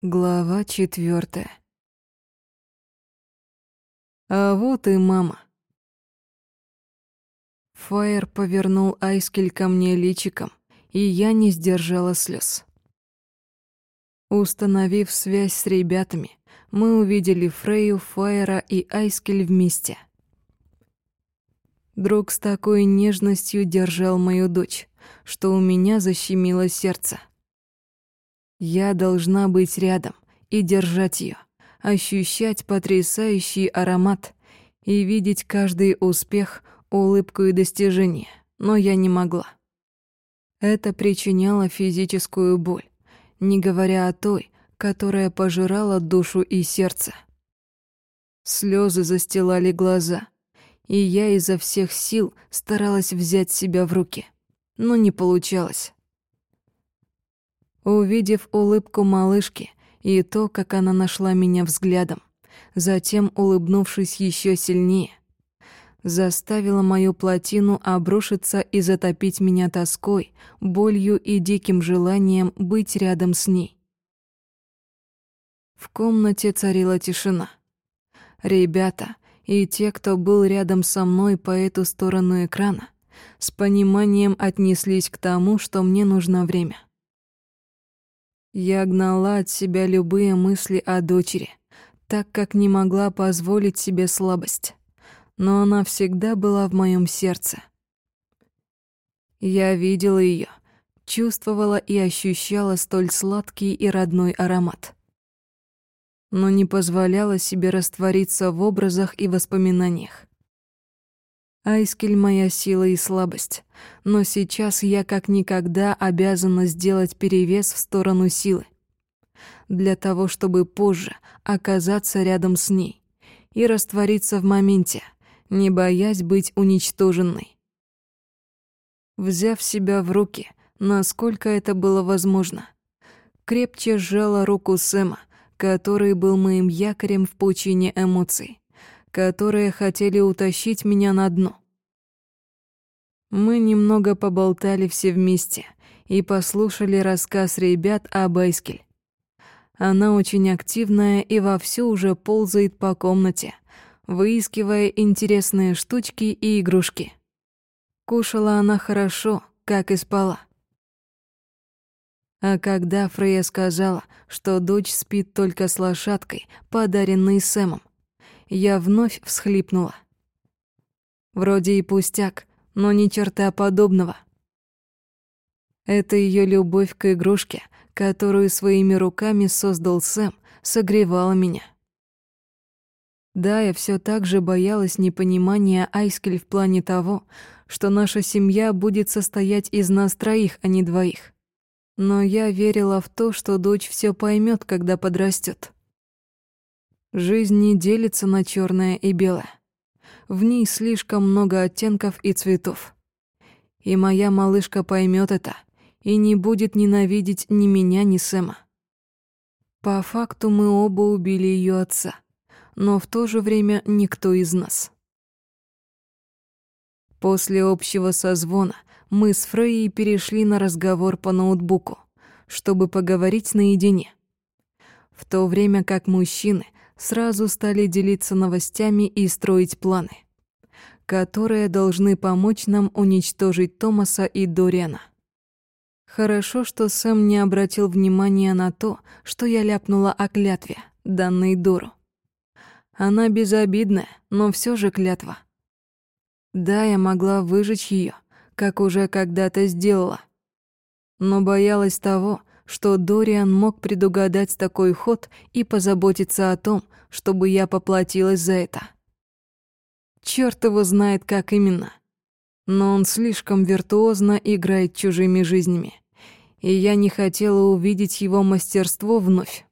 Глава четвертая. А вот и мама. Фаер повернул Айскель ко мне личиком, и я не сдержала слез. Установив связь с ребятами, мы увидели Фрейю, Фаера и Айскель вместе. Друг с такой нежностью держал мою дочь, что у меня защемило сердце. Я должна быть рядом и держать ее, ощущать потрясающий аромат и видеть каждый успех, улыбку и достижение, но я не могла. Это причиняло физическую боль, не говоря о той, которая пожирала душу и сердце. Слезы застилали глаза, и я изо всех сил старалась взять себя в руки, но не получалось. Увидев улыбку малышки и то, как она нашла меня взглядом, затем, улыбнувшись еще сильнее, заставила мою плотину обрушиться и затопить меня тоской, болью и диким желанием быть рядом с ней. В комнате царила тишина. Ребята и те, кто был рядом со мной по эту сторону экрана, с пониманием отнеслись к тому, что мне нужно время. Я гнала от себя любые мысли о дочери, так как не могла позволить себе слабость. Но она всегда была в моем сердце. Я видела ее, чувствовала и ощущала столь сладкий и родной аромат. Но не позволяла себе раствориться в образах и воспоминаниях. Айскель — моя сила и слабость, но сейчас я как никогда обязана сделать перевес в сторону силы. Для того, чтобы позже оказаться рядом с ней и раствориться в моменте, не боясь быть уничтоженной. Взяв себя в руки, насколько это было возможно, крепче сжала руку Сэма, который был моим якорем в пучине эмоций которые хотели утащить меня на дно. Мы немного поболтали все вместе и послушали рассказ ребят о Байскель. Она очень активная и вовсю уже ползает по комнате, выискивая интересные штучки и игрушки. Кушала она хорошо, как и спала. А когда Фрея сказала, что дочь спит только с лошадкой, подаренной Сэмом, я вновь всхлипнула. Вроде и пустяк, но ни черта подобного. Это ее любовь к игрушке, которую своими руками создал Сэм, согревала меня. Да, я все так же боялась непонимания Айскель в плане того, что наша семья будет состоять из нас троих, а не двоих. Но я верила в то, что дочь все поймет, когда подрастет. Жизнь не делится на черное и белое. В ней слишком много оттенков и цветов. И моя малышка поймет это и не будет ненавидеть ни меня, ни Сэма. По факту мы оба убили ее отца, но в то же время никто из нас. После общего созвона мы с Фрейей перешли на разговор по ноутбуку, чтобы поговорить наедине. В то время как мужчины сразу стали делиться новостями и строить планы, которые должны помочь нам уничтожить Томаса и Дориана. Хорошо, что Сэм не обратил внимания на то, что я ляпнула о клятве, данной Дору. Она безобидная, но все же клятва. Да, я могла выжечь ее, как уже когда-то сделала. Но боялась того, что Дориан мог предугадать такой ход и позаботиться о том, чтобы я поплатилась за это. Черт его знает, как именно. Но он слишком виртуозно играет чужими жизнями, и я не хотела увидеть его мастерство вновь.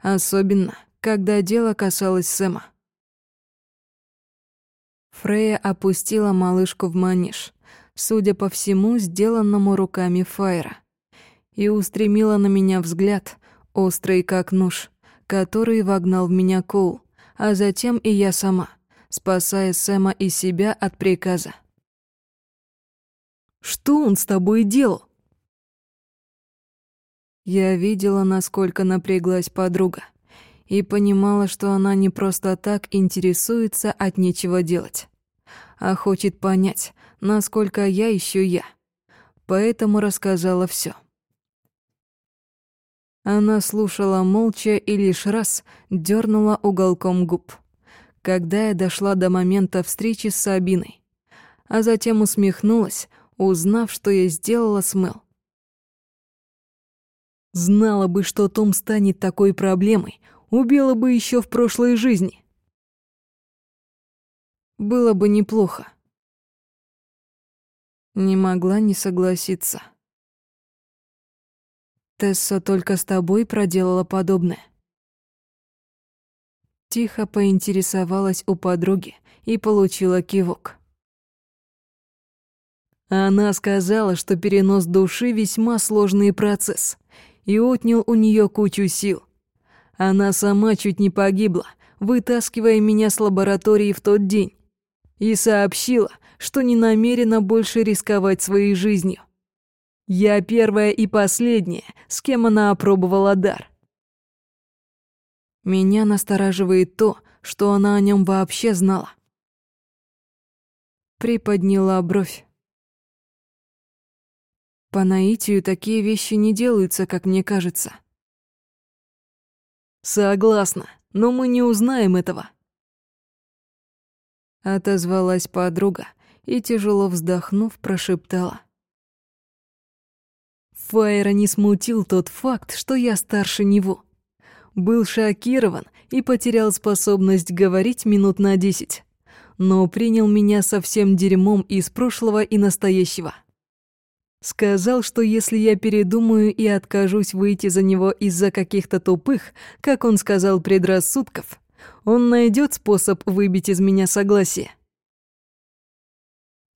Особенно, когда дело касалось Сэма. Фрея опустила малышку в манеж, судя по всему, сделанному руками Файра и устремила на меня взгляд, острый как нож, который вогнал в меня Коул, а затем и я сама, спасая Сэма и себя от приказа. «Что он с тобой делал?» Я видела, насколько напряглась подруга, и понимала, что она не просто так интересуется от нечего делать, а хочет понять, насколько я еще я. Поэтому рассказала все. Она слушала молча и лишь раз дернула уголком губ, когда я дошла до момента встречи с Сабиной, а затем усмехнулась, узнав, что я сделала с Мэл. Знала бы, что Том станет такой проблемой, убила бы еще в прошлой жизни. Было бы неплохо. Не могла не согласиться. Тесса только с тобой проделала подобное. Тихо поинтересовалась у подруги и получила кивок. Она сказала, что перенос души весьма сложный процесс и отнял у нее кучу сил. Она сама чуть не погибла, вытаскивая меня с лаборатории в тот день, и сообщила, что не намерена больше рисковать своей жизнью. Я первая и последняя, с кем она опробовала дар. Меня настораживает то, что она о нем вообще знала. Приподняла бровь. По наитию такие вещи не делаются, как мне кажется. Согласна, но мы не узнаем этого. Отозвалась подруга и, тяжело вздохнув, прошептала. Фаера не смутил тот факт, что я старше него. Был шокирован и потерял способность говорить минут на десять, но принял меня со всем дерьмом из прошлого и настоящего. Сказал, что если я передумаю и откажусь выйти за него из-за каких-то тупых, как он сказал, предрассудков, он найдет способ выбить из меня согласие.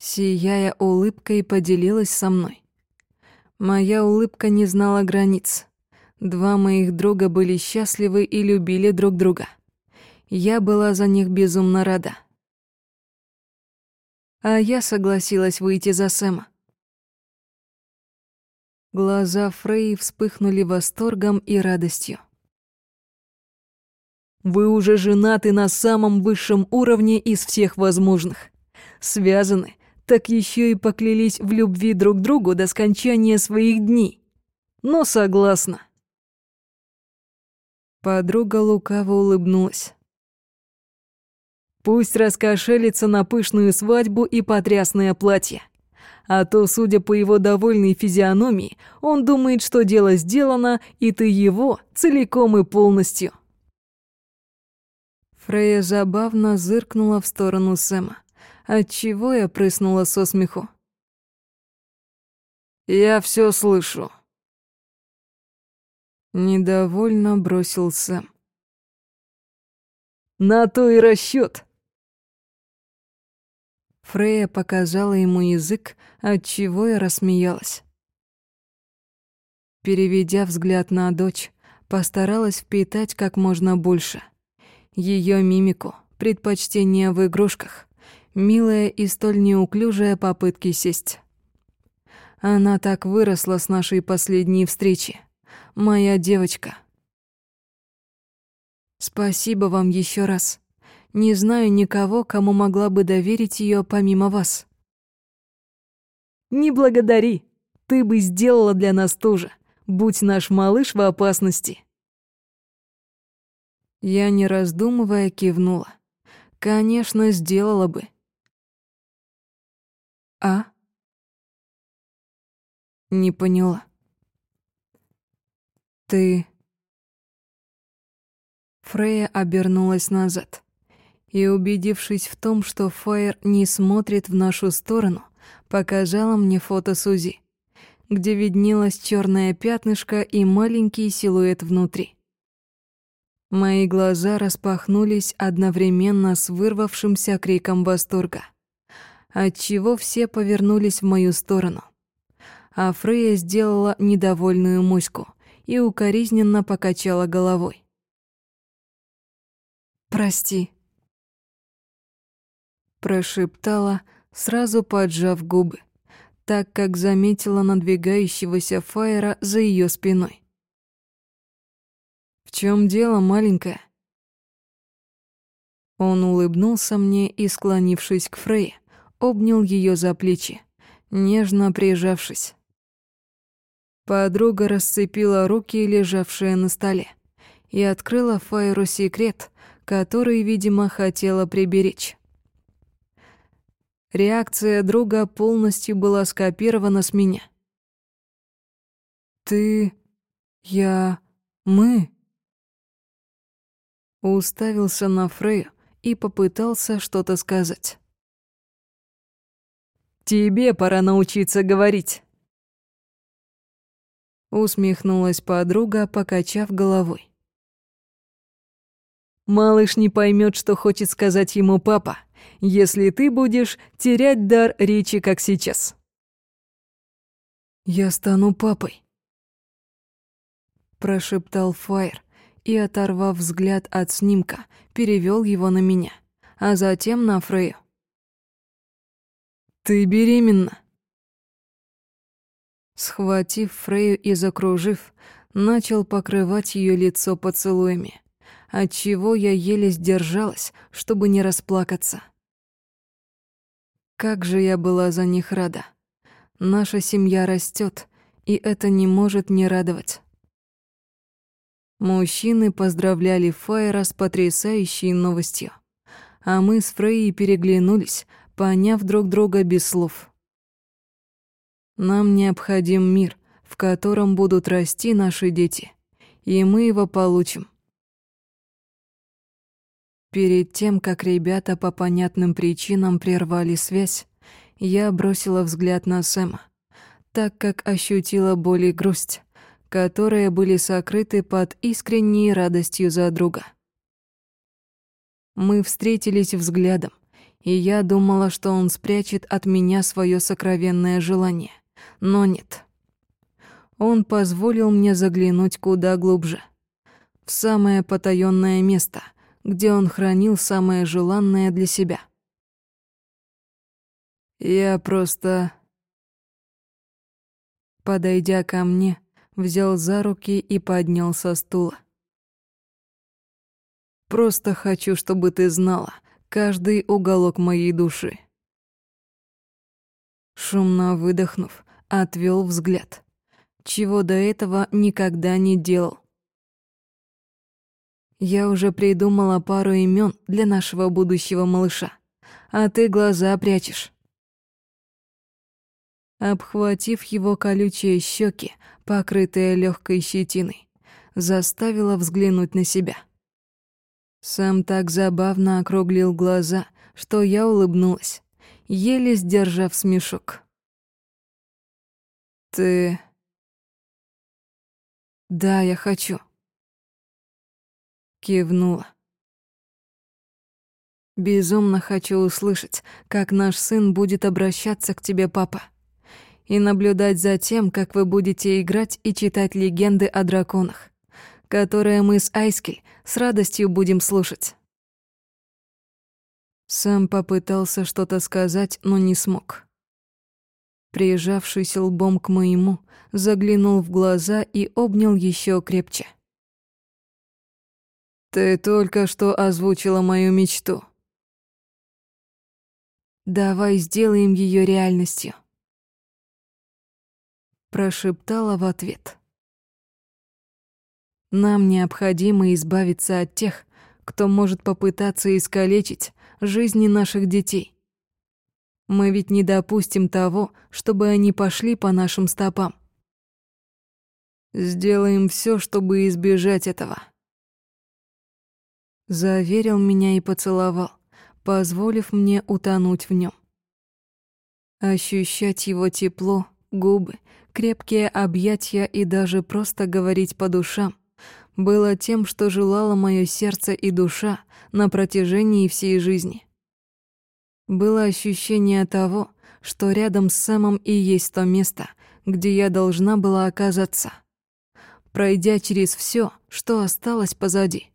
Сияя улыбкой, поделилась со мной. Моя улыбка не знала границ. Два моих друга были счастливы и любили друг друга. Я была за них безумно рада. А я согласилась выйти за Сэма. Глаза Фрей вспыхнули восторгом и радостью. «Вы уже женаты на самом высшем уровне из всех возможных. Связаны, так еще и поклялись в любви друг другу до скончания своих дней. Но согласна». Подруга лукаво улыбнулась. «Пусть раскошелится на пышную свадьбу и потрясное платье а то, судя по его довольной физиономии, он думает, что дело сделано, и ты его целиком и полностью. Фрея забавно зыркнула в сторону Сэма, отчего я прыснула со смеху. «Я все слышу», — недовольно бросил Сэм. «На то и расчет. Фрея показала ему язык, от чего я рассмеялась. Переведя взгляд на дочь, постаралась впитать как можно больше. Ее мимику, предпочтение в игрушках, милая и столь неуклюжая попытки сесть. Она так выросла с нашей последней встречи. Моя девочка. Спасибо вам еще раз. Не знаю никого, кому могла бы доверить ее помимо вас. Не благодари. Ты бы сделала для нас тоже. Будь наш малыш в опасности. Я, не раздумывая, кивнула. Конечно, сделала бы. А? Не поняла. Ты... Фрея обернулась назад и, убедившись в том, что Фаер не смотрит в нашу сторону, показала мне фото Сузи, где виднелось черное пятнышко и маленький силуэт внутри. Мои глаза распахнулись одновременно с вырвавшимся криком восторга, отчего все повернулись в мою сторону. А Фрея сделала недовольную муську и укоризненно покачала головой. «Прости», прошептала, сразу поджав губы, так как заметила надвигающегося Фаера за ее спиной. чем дело, маленькая?» Он улыбнулся мне и, склонившись к Фрей, обнял ее за плечи, нежно прижавшись. Подруга расцепила руки, лежавшие на столе, и открыла Файру секрет, который, видимо, хотела приберечь. Реакция друга полностью была скопирована с меня. «Ты... я... мы...» Уставился на Фрею и попытался что-то сказать. «Тебе пора научиться говорить!» Усмехнулась подруга, покачав головой. «Малыш не поймет, что хочет сказать ему папа, если ты будешь терять дар речи, как сейчас». «Я стану папой», — прошептал Фаер и, оторвав взгляд от снимка, перевел его на меня, а затем на Фрею. «Ты беременна?» Схватив Фрею и закружив, начал покрывать ее лицо поцелуями, отчего я еле сдержалась, чтобы не расплакаться. Как же я была за них рада. Наша семья растет, и это не может не радовать. Мужчины поздравляли Фаера с потрясающей новостью, а мы с Фрейей переглянулись, поняв друг друга без слов. Нам необходим мир, в котором будут расти наши дети, и мы его получим. Перед тем, как ребята по понятным причинам прервали связь, я бросила взгляд на Сэма, так как ощутила боль и грусть, которые были сокрыты под искренней радостью за друга. Мы встретились взглядом, и я думала, что он спрячет от меня свое сокровенное желание, но нет. Он позволил мне заглянуть куда глубже, в самое потаённое место — где он хранил самое желанное для себя. Я просто... Подойдя ко мне, взял за руки и поднял со стула. Просто хочу, чтобы ты знала каждый уголок моей души. Шумно выдохнув, отвел взгляд, чего до этого никогда не делал. Я уже придумала пару имен для нашего будущего малыша, а ты глаза прячешь. Обхватив его колючие щеки, покрытые легкой щетиной, заставила взглянуть на себя. Сам так забавно округлил глаза, что я улыбнулась, еле сдержав смешок. «Ты...» «Да, я хочу», Кивнула. Безумно хочу услышать, как наш сын будет обращаться к тебе, папа, и наблюдать за тем, как вы будете играть и читать легенды о драконах, которые мы с Айскель с радостью будем слушать. Сам попытался что-то сказать, но не смог. Прижавшись лбом к моему, заглянул в глаза и обнял еще крепче. Ты только что озвучила мою мечту. Давай сделаем ее реальностью. Прошептала в ответ. Нам необходимо избавиться от тех, кто может попытаться искалечить жизни наших детей. Мы ведь не допустим того, чтобы они пошли по нашим стопам. Сделаем все, чтобы избежать этого заверил меня и поцеловал, позволив мне утонуть в нем. Ощущать его тепло, губы, крепкие объятия и даже просто говорить по душам было тем, что желало мое сердце и душа на протяжении всей жизни. Было ощущение того, что рядом с самым и есть то место, где я должна была оказаться, пройдя через все, что осталось позади.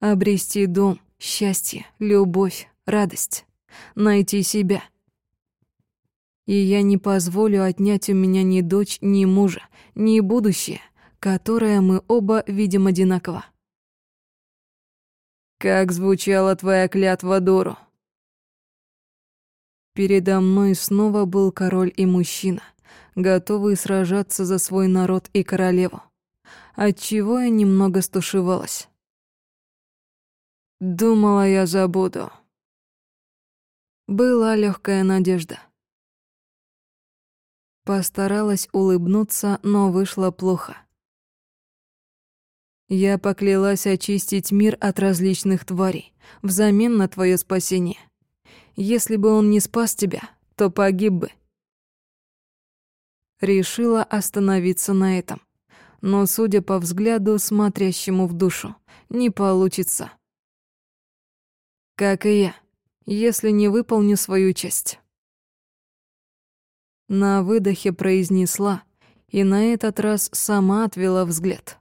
Обрести дом, счастье, любовь, радость. Найти себя. И я не позволю отнять у меня ни дочь, ни мужа, ни будущее, которое мы оба видим одинаково. «Как звучала твоя клятва Дору?» Передо мной снова был король и мужчина, готовые сражаться за свой народ и королеву, отчего я немного стушевалась. Думала, я забуду. Была легкая надежда. Постаралась улыбнуться, но вышло плохо. Я поклялась очистить мир от различных тварей взамен на твое спасение. Если бы он не спас тебя, то погиб бы. Решила остановиться на этом. Но, судя по взгляду, смотрящему в душу, не получится. Как и я, если не выполню свою часть. На выдохе произнесла, и на этот раз сама отвела взгляд.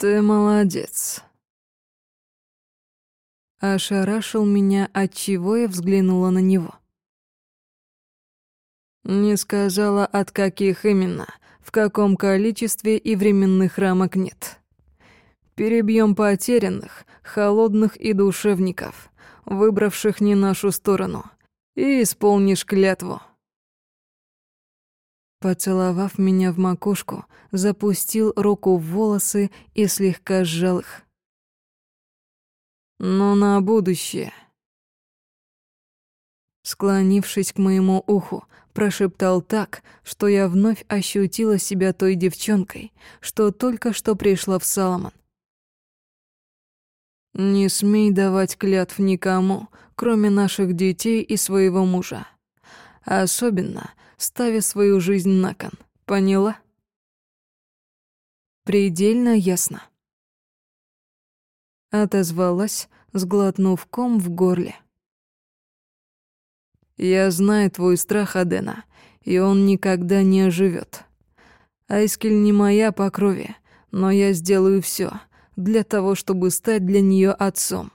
«Ты молодец». Ошарашил меня, от чего я взглянула на него. Не сказала, от каких именно, в каком количестве и временных рамок нет. Перебьем потерянных, холодных и душевников, выбравших не нашу сторону, и исполнишь клятву. Поцеловав меня в макушку, запустил руку в волосы и слегка сжал их. Но на будущее. Склонившись к моему уху, прошептал так, что я вновь ощутила себя той девчонкой, что только что пришла в Саломон. «Не смей давать клятв никому, кроме наших детей и своего мужа. Особенно ставя свою жизнь на кон. Поняла? Предельно ясно. Отозвалась, сглотнув ком в горле. Я знаю твой страх, Адена, и он никогда не оживет. Айскель не моя по крови, но я сделаю все для того, чтобы стать для нее отцом.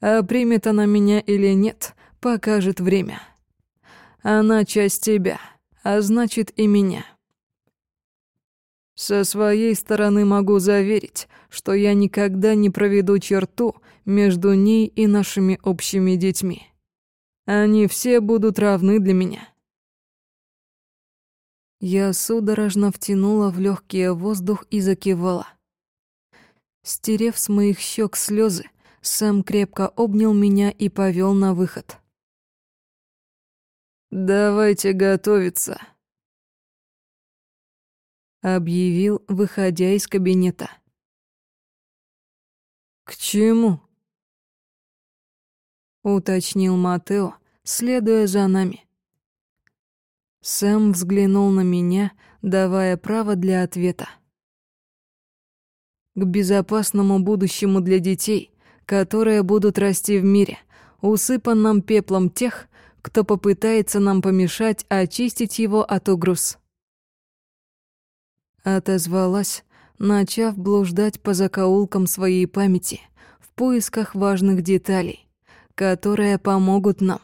А примет она меня или нет, покажет время. Она часть тебя, а значит и меня. Со своей стороны могу заверить, что я никогда не проведу черту между ней и нашими общими детьми. Они все будут равны для меня. Я судорожно втянула в легкий воздух и закивала. Стерев с моих щек слезы, Сэм крепко обнял меня и повел на выход. «Давайте готовиться», — объявил, выходя из кабинета. «К чему?» — уточнил Матео, следуя за нами. Сэм взглянул на меня, давая право для ответа. «К безопасному будущему для детей, которые будут расти в мире, усыпанном пеплом тех, кто попытается нам помешать очистить его от угроз. Отозвалась, начав блуждать по закоулкам своей памяти в поисках важных деталей, которые помогут нам